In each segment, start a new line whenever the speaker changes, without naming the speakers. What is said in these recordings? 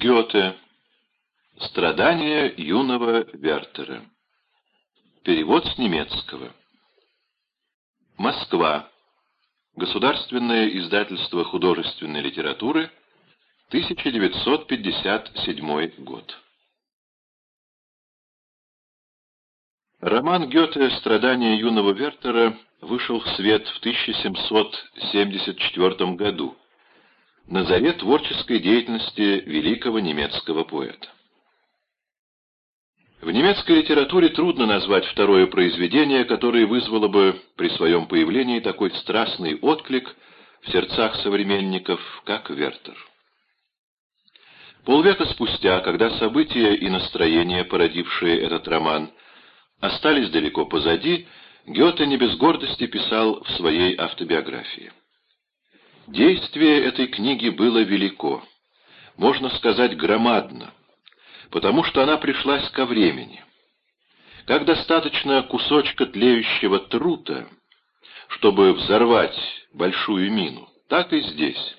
Гёте. Страдания юного Вертера. Перевод с немецкого. Москва. Государственное издательство художественной литературы. 1957 год. Роман Гёте «Страдания юного Вертера» вышел в свет в 1774 году на заре творческой деятельности великого немецкого поэта. В немецкой литературе трудно назвать второе произведение, которое вызвало бы при своем появлении такой страстный отклик в сердцах современников, как Вертер. Полвека спустя, когда события и настроения, породившие этот роман, остались далеко позади, Гёте не без гордости писал в своей автобиографии. Действие этой книги было велико, можно сказать громадно, потому что она пришлась ко времени. Как достаточно кусочка тлеющего трута, чтобы взорвать большую мину, так и здесь.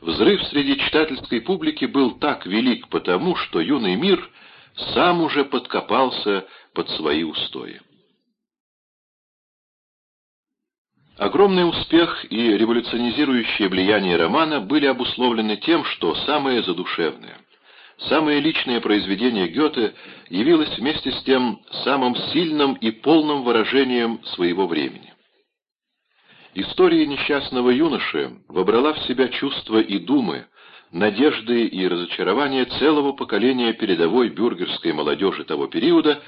Взрыв среди читательской публики был так велик потому, что юный мир сам уже подкопался под свои устои. Огромный успех и революционизирующее влияние романа были обусловлены тем, что самое задушевное, самое личное произведение Гёте явилось вместе с тем самым сильным и полным выражением своего времени. История несчастного юноши вобрала в себя чувства и думы, надежды и разочарования целого поколения передовой бюргерской молодежи того периода,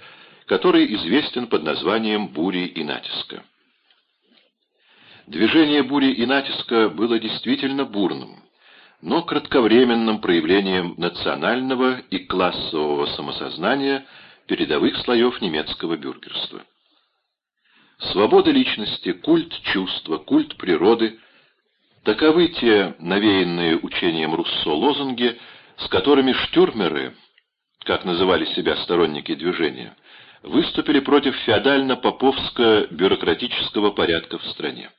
который известен под названием «Бури и натиска». Движение бури и натиска было действительно бурным, но кратковременным проявлением национального и классового самосознания передовых слоев немецкого бюргерства. Свобода личности, культ чувства, культ природы – таковы те навеянные учением Руссо лозунги, с которыми штюрмеры, как называли себя сторонники движения, выступили против феодально-поповско-бюрократического порядка в стране.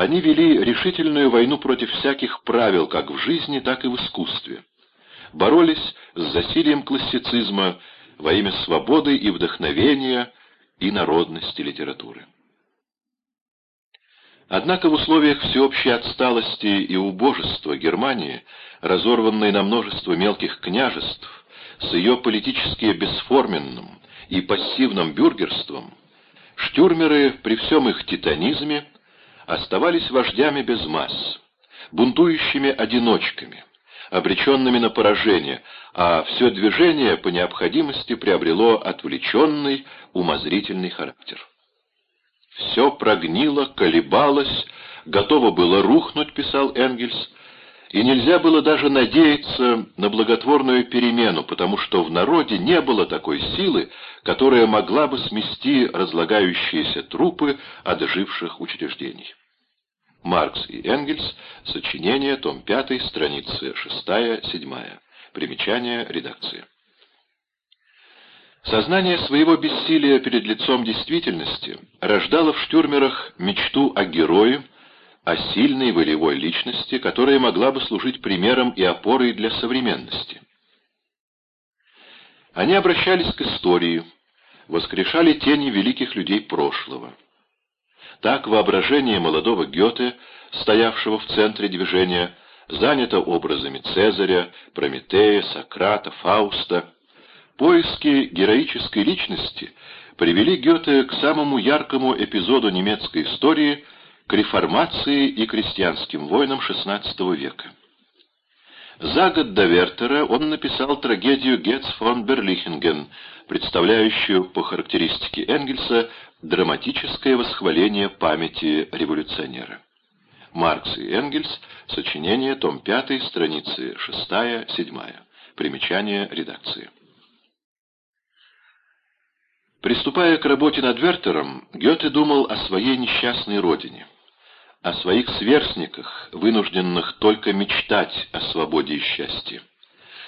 Они вели решительную войну против всяких правил, как в жизни, так и в искусстве. Боролись с засилием классицизма во имя свободы и вдохновения и народности литературы. Однако в условиях всеобщей отсталости и убожества Германии, разорванной на множество мелких княжеств, с ее политически бесформенным и пассивным бюргерством, штюрмеры при всем их титанизме оставались вождями без масс, бунтующими одиночками, обреченными на поражение, а все движение по необходимости приобрело отвлеченный, умозрительный характер. Все прогнило, колебалось, готово было рухнуть, писал Энгельс, и нельзя было даже надеяться на благотворную перемену, потому что в народе не было такой силы, которая могла бы смести разлагающиеся трупы отживших учреждений. Маркс и Энгельс, сочинение, том 5, страницы 6-7. Примечание редакции. Сознание своего бессилия перед лицом действительности рождало в штюрмерах мечту о герое, о сильной волевой личности, которая могла бы служить примером и опорой для современности. Они обращались к истории, воскрешали тени великих людей прошлого. Так воображение молодого Гёте, стоявшего в центре движения, занято образами Цезаря, Прометея, Сократа, Фауста. Поиски героической личности привели Гёте к самому яркому эпизоду немецкой истории, к реформации и крестьянским войнам XVI века. За год до Вертера он написал трагедию «Гетц фон Берлихинген», представляющую по характеристике Энгельса драматическое восхваление памяти революционера. Маркс и Энгельс, сочинение, том 5, страницы 6-7. Примечание редакции. Приступая к работе над Вертером, Гёте думал о своей несчастной родине – о своих сверстниках, вынужденных только мечтать о свободе и счастье.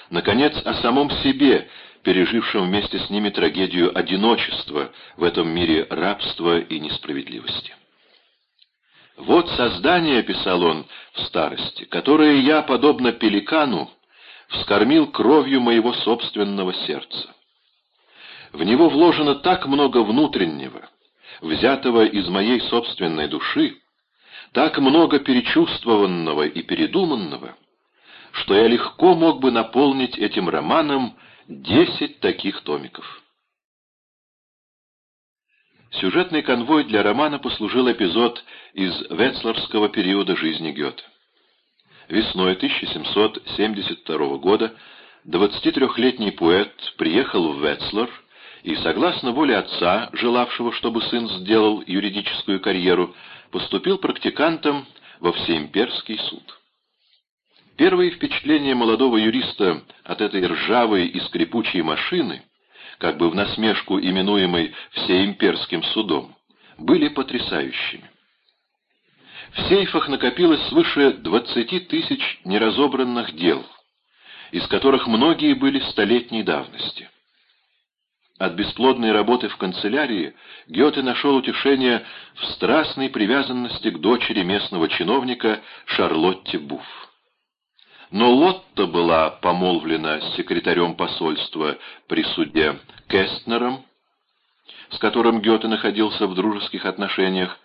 Наконец, о самом себе, пережившем вместе с ними трагедию одиночества в этом мире рабства и несправедливости. «Вот создание, — писал он в старости, — которое я, подобно пеликану, вскормил кровью моего собственного сердца. В него вложено так много внутреннего, взятого из моей собственной души, так много перечувствованного и передуманного, что я легко мог бы наполнить этим романом десять таких томиков. Сюжетный конвой для романа послужил эпизод из Ветслерского периода жизни Гёте. Весной 1772 года 23-летний поэт приехал в Ветслер и, согласно воле отца, желавшего, чтобы сын сделал юридическую карьеру, поступил практикантом во Всеимперский суд. Первые впечатления молодого юриста от этой ржавой и скрипучей машины, как бы в насмешку именуемой Всеимперским судом, были потрясающими. В сейфах накопилось свыше 20 тысяч неразобранных дел, из которых многие были столетней давности. От бесплодной работы в канцелярии Гёте нашел утешение в страстной привязанности к дочери местного чиновника Шарлотте Буфф. Но Лотта была помолвлена с секретарем посольства при суде Кестнером, с которым Гёте находился в дружеских отношениях.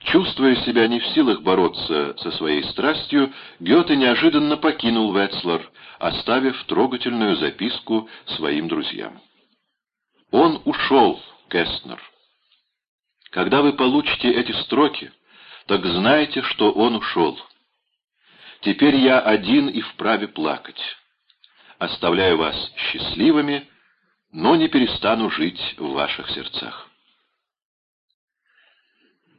Чувствуя себя не в силах бороться со своей страстью, Гёте неожиданно покинул Ветслер, оставив трогательную записку своим друзьям. Он ушел, Кестнер. Когда вы получите эти строки, так знайте, что он ушел. Теперь я один и вправе плакать. Оставляю вас счастливыми, но не перестану жить в ваших сердцах.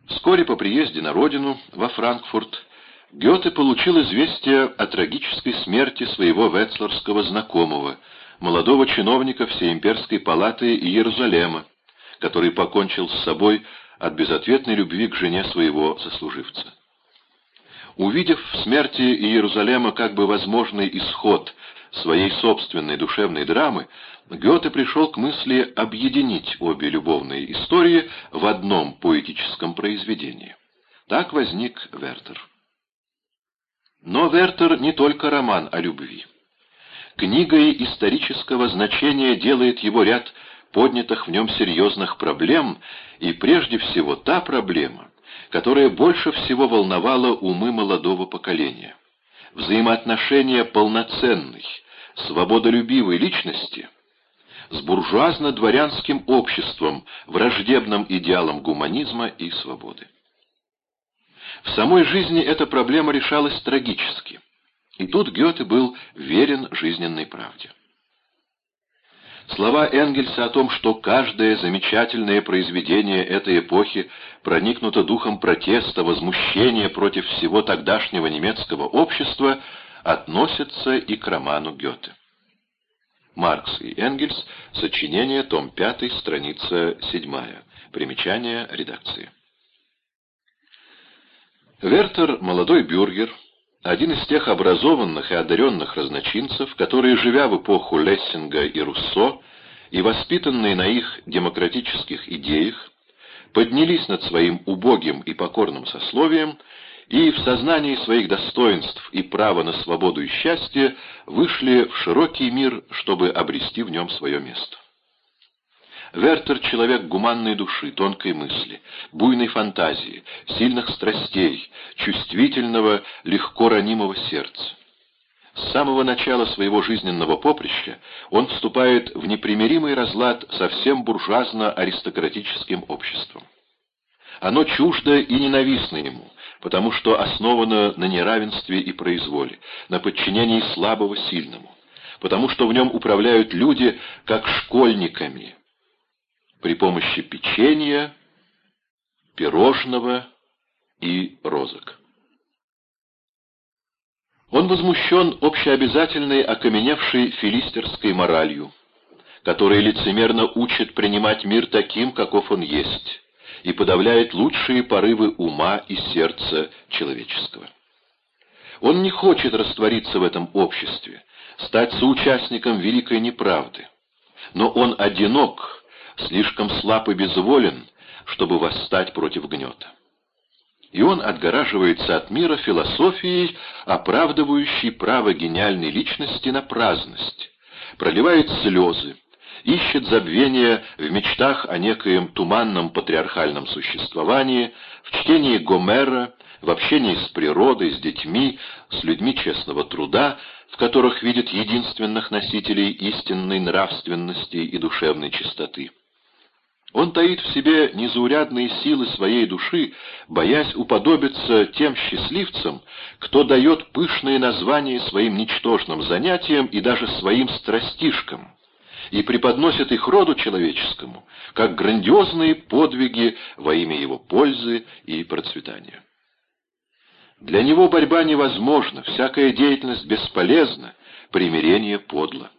Вскоре по приезде на родину, во Франкфурт, Гёте получил известие о трагической смерти своего ветслерского знакомого, молодого чиновника Всеимперской палаты Иерусалима, который покончил с собой от безответной любви к жене своего сослуживца. Увидев в смерти Иерусалима как бы возможный исход своей собственной душевной драмы, Гёте пришел к мысли объединить обе любовные истории в одном поэтическом произведении. Так возник Вертер. Но Вертер не только роман о любви. Книгой исторического значения делает его ряд поднятых в нем серьезных проблем, и прежде всего та проблема, которая больше всего волновала умы молодого поколения. Взаимоотношения полноценной, свободолюбивой личности с буржуазно-дворянским обществом, враждебным идеалом гуманизма и свободы. В самой жизни эта проблема решалась трагически. И тут Гёте был верен жизненной правде. Слова Энгельса о том, что каждое замечательное произведение этой эпохи проникнуто духом протеста, возмущения против всего тогдашнего немецкого общества, относятся и к роману Гёте. Маркс и Энгельс, сочинение, том 5, страница 7, примечание редакции. Вертер, молодой бюргер, один из тех образованных и одаренных разночинцев, которые, живя в эпоху Лессинга и Руссо и воспитанные на их демократических идеях, поднялись над своим убогим и покорным сословием и в сознании своих достоинств и права на свободу и счастье вышли в широкий мир, чтобы обрести в нем свое место. Вертер — человек гуманной души, тонкой мысли, буйной фантазии, сильных страстей, чувствительного, легко ранимого сердца. С самого начала своего жизненного поприща он вступает в непримиримый разлад со всем буржуазно-аристократическим обществом. Оно чуждо и ненавистно ему, потому что основано на неравенстве и произволе, на подчинении слабого сильному, потому что в нем управляют люди как школьниками, при помощи печенья, пирожного и розок. Он возмущен общеобязательной окаменевшей филистерской моралью, которая лицемерно учит принимать мир таким, каков он есть, и подавляет лучшие порывы ума и сердца человеческого. Он не хочет раствориться в этом обществе, стать соучастником великой неправды, но он одинок слишком слаб и безволен, чтобы восстать против гнета. и он отгораживается от мира философией, оправдывающей право гениальной личности на праздность, проливает слезы, ищет забвения в мечтах о некоем туманном патриархальном существовании, в чтении Гомера, в общении с природой, с детьми, с людьми честного труда, в которых видит единственных носителей истинной нравственности и душевной чистоты. Он таит в себе незаурядные силы своей души, боясь уподобиться тем счастливцам, кто дает пышные названия своим ничтожным занятиям и даже своим страстишкам, и преподносит их роду человеческому, как грандиозные подвиги во имя его пользы и процветания. Для него борьба невозможна, всякая деятельность бесполезна, примирение подло.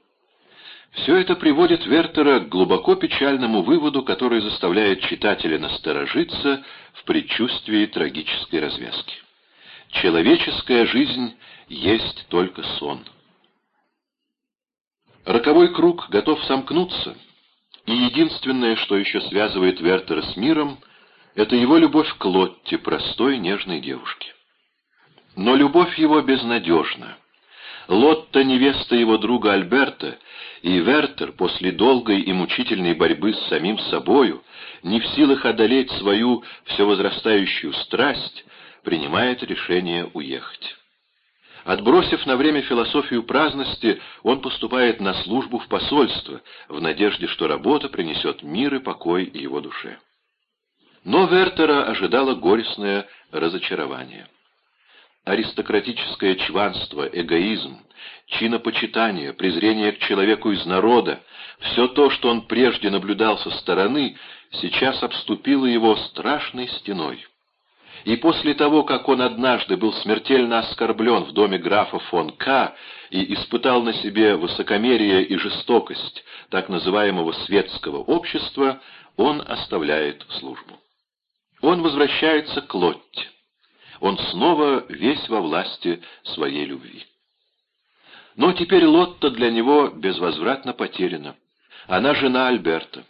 Все это приводит Вертера к глубоко печальному выводу, который заставляет читателя насторожиться в предчувствии трагической развязки. Человеческая жизнь есть только сон. Роковой круг готов сомкнуться, и единственное, что еще связывает Вертера с миром, это его любовь к Лотте, простой нежной девушке. Но любовь его безнадежна. Лотта — невеста его друга Альберта, и Вертер после долгой и мучительной борьбы с самим собою, не в силах одолеть свою все возрастающую страсть, принимает решение уехать. Отбросив на время философию праздности, он поступает на службу в посольство, в надежде, что работа принесет мир и покой его душе. Но Вертера ожидало горестное разочарование аристократическое чванство, эгоизм, чинопочитание, презрение к человеку из народа, все то, что он прежде наблюдал со стороны, сейчас обступило его страшной стеной. И после того, как он однажды был смертельно оскорблен в доме графа фон К. и испытал на себе высокомерие и жестокость так называемого светского общества, он оставляет службу. Он возвращается к Лотте он снова весь во власти своей любви. Но теперь Лотта для него безвозвратно потеряна. Она жена Альберта.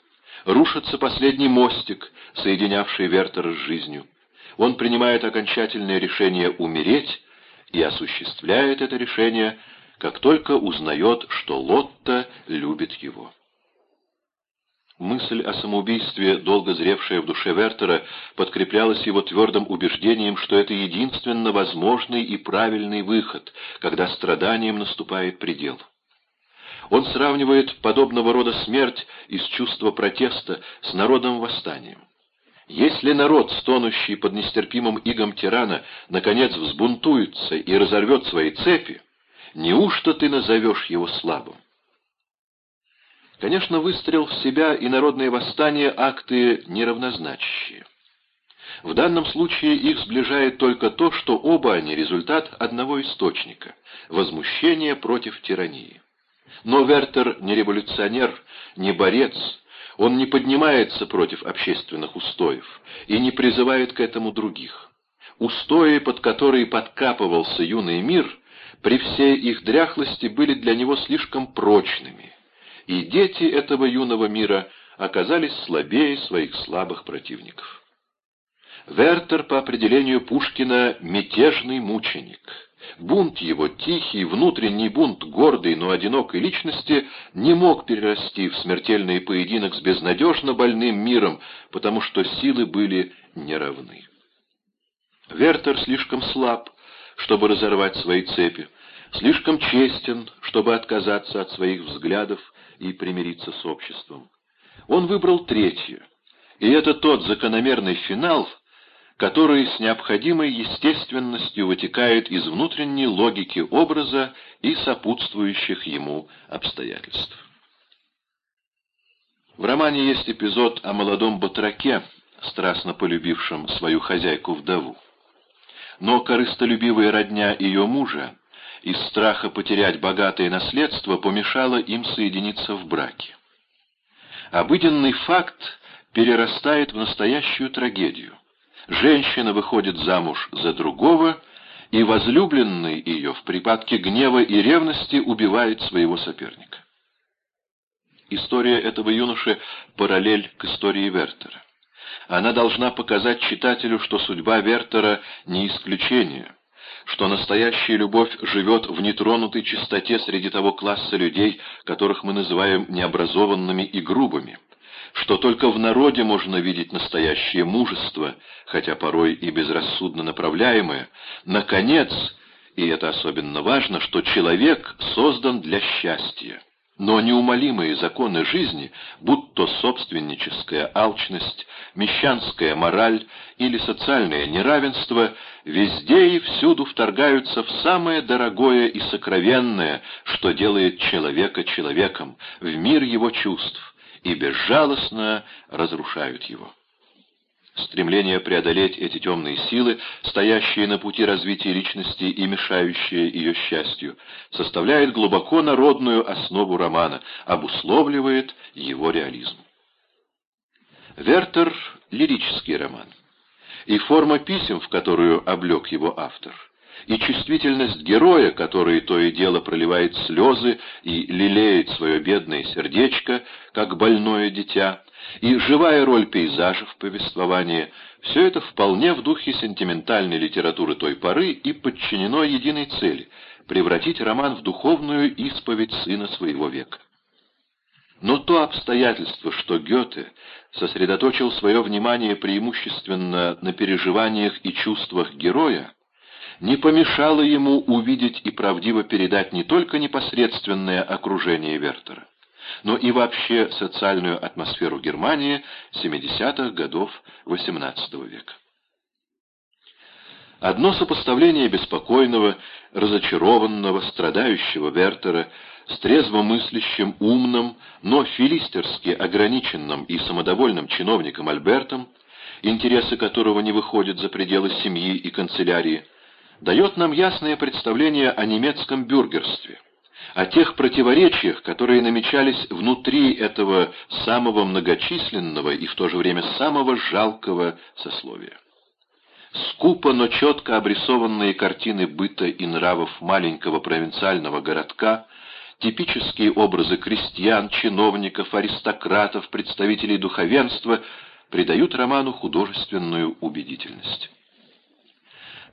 Рушится последний мостик, соединявший Вертера с жизнью. Он принимает окончательное решение умереть и осуществляет это решение, как только узнает, что Лотта любит его. Мысль о самоубийстве, долго зревшая в душе Вертера, подкреплялась его твердым убеждением, что это единственно возможный и правильный выход, когда страданием наступает предел. Он сравнивает подобного рода смерть из чувства протеста с народным восстанием. Если народ, стонущий под нестерпимым игом тирана, наконец взбунтуется и разорвет свои цепи, неужто ты назовешь его слабым? Конечно, выстрел в себя и народное восстание — акты неравнозначащие. В данном случае их сближает только то, что оба они — результат одного источника — возмущения против тирании. Но Вертер не революционер, не борец, он не поднимается против общественных устоев и не призывает к этому других. Устои, под которые подкапывался юный мир, при всей их дряхлости были для него слишком прочными — и дети этого юного мира оказались слабее своих слабых противников. Вертер по определению Пушкина «мятежный мученик». Бунт его, тихий, внутренний бунт гордой, но одинокой личности, не мог перерасти в смертельный поединок с безнадежно больным миром, потому что силы были неравны. Вертер слишком слаб, чтобы разорвать свои цепи, слишком честен, чтобы отказаться от своих взглядов и примириться с обществом. Он выбрал третье, и это тот закономерный финал, который с необходимой естественностью вытекает из внутренней логики образа и сопутствующих ему обстоятельств. В романе есть эпизод о молодом батраке, страстно полюбившем свою хозяйку-вдову. Но корыстолюбивая родня ее мужа из страха потерять богатое наследство помешало им соединиться в браке. Обыденный факт перерастает в настоящую трагедию. Женщина выходит замуж за другого, и возлюбленный ее в припадке гнева и ревности убивает своего соперника. История этого юноши — параллель к истории Вертера. Она должна показать читателю, что судьба Вертера не исключение, что настоящая любовь живет в нетронутой чистоте среди того класса людей, которых мы называем необразованными и грубыми, что только в народе можно видеть настоящее мужество, хотя порой и безрассудно направляемое, наконец, и это особенно важно, что человек создан для счастья. Но неумолимые законы жизни, будь то собственническая алчность, мещанская мораль или социальное неравенство, везде и всюду вторгаются в самое дорогое и сокровенное, что делает человека человеком, в мир его чувств, и безжалостно разрушают его. Стремление преодолеть эти темные силы, стоящие на пути развития личности и мешающие ее счастью, составляет глубоко народную основу романа, обусловливает его реализм. Вертер — лирический роман. И форма писем, в которую облег его автор — и чувствительность героя, который то и дело проливает слезы и лелеет свое бедное сердечко, как больное дитя, и живая роль пейзажа в повествовании — все это вполне в духе сентиментальной литературы той поры и подчинено единой цели — превратить роман в духовную исповедь сына своего века. Но то обстоятельство, что Гёте сосредоточил свое внимание преимущественно на переживаниях и чувствах героя, не помешало ему увидеть и правдиво передать не только непосредственное окружение Вертера, но и вообще социальную атмосферу Германии 70-х годов XVIII века. Одно сопоставление беспокойного, разочарованного, страдающего Вертера с трезвомыслящим, умным, но филистерски ограниченным и самодовольным чиновником Альбертом, интересы которого не выходят за пределы семьи и канцелярии, дает нам ясное представление о немецком бюргерстве, о тех противоречиях, которые намечались внутри этого самого многочисленного и в то же время самого жалкого сословия. Скупо, но четко обрисованные картины быта и нравов маленького провинциального городка, типические образы крестьян, чиновников, аристократов, представителей духовенства придают роману художественную убедительность.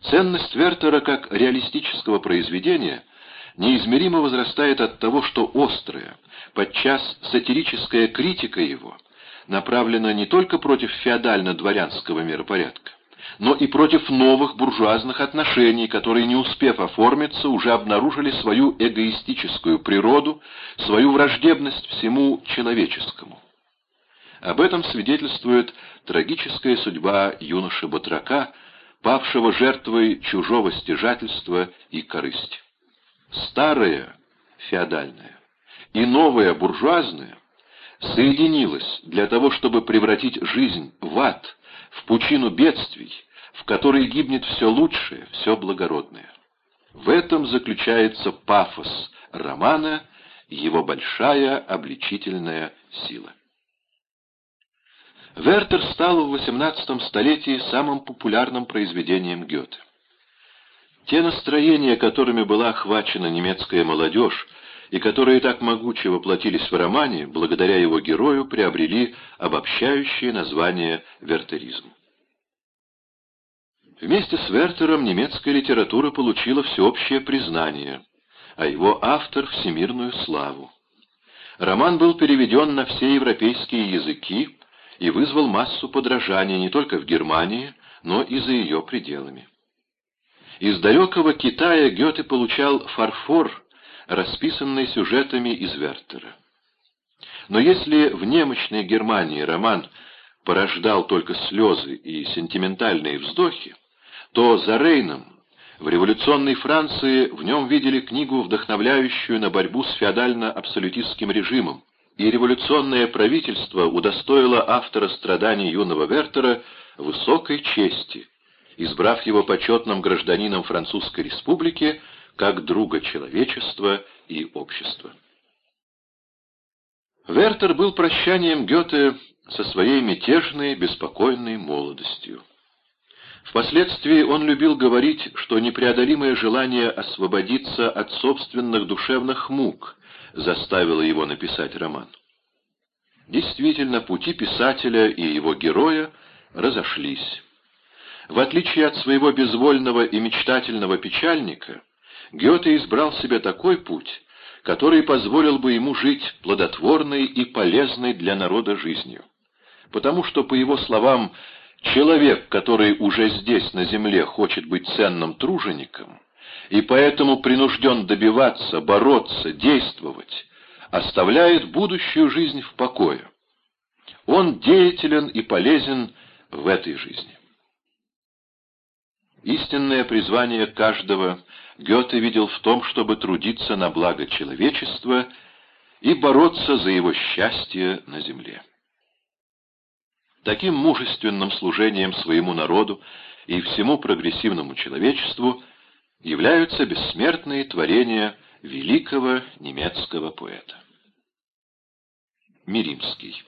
Ценность Вертера как реалистического произведения неизмеримо возрастает от того, что острая, подчас сатирическая критика его направлена не только против феодально-дворянского миропорядка, но и против новых буржуазных отношений, которые, не успев оформиться, уже обнаружили свою эгоистическую природу, свою враждебность всему человеческому. Об этом свидетельствует трагическая судьба юноши Батрака – павшего жертвой чужого стяжательства и корысти. Старое феодальное и новое буржуазное соединилось для того, чтобы превратить жизнь в ад, в пучину бедствий, в которой гибнет все лучшее, все благородное. В этом заключается пафос романа, его большая обличительная сила. Вертер стал в XVIII столетии самым популярным произведением Гёте. Те настроения, которыми была охвачена немецкая молодежь, и которые так могуче воплотились в романе, благодаря его герою приобрели обобщающее название вертеризм. Вместе с Вертером немецкая литература получила всеобщее признание, а его автор — всемирную славу. Роман был переведен на все европейские языки, и вызвал массу подражания не только в Германии, но и за ее пределами. Из далекого Китая Гёте получал фарфор, расписанный сюжетами из Вертера. Но если в немощной Германии роман порождал только слезы и сентиментальные вздохи, то за Рейном в революционной Франции в нем видели книгу, вдохновляющую на борьбу с феодально-абсолютистским режимом, и революционное правительство удостоило автора страданий юного Вертера высокой чести, избрав его почетным гражданином Французской республики как друга человечества и общества. Вертер был прощанием Гёте со своей мятежной, беспокойной молодостью. Впоследствии он любил говорить, что непреодолимое желание освободиться от собственных душевных мук заставило его написать роман. Действительно, пути писателя и его героя разошлись. В отличие от своего безвольного и мечтательного печальника, Гёте избрал себе такой путь, который позволил бы ему жить плодотворной и полезной для народа жизнью. Потому что, по его словам, человек, который уже здесь, на земле, хочет быть ценным тружеником, и поэтому принужден добиваться, бороться, действовать, оставляет будущую жизнь в покое. Он деятелен и полезен в этой жизни. Истинное призвание каждого Гёте видел в том, чтобы трудиться на благо человечества и бороться за его счастье на земле. Таким мужественным служением своему народу и всему прогрессивному человечеству являются бессмертные творения великого немецкого поэта. Миримский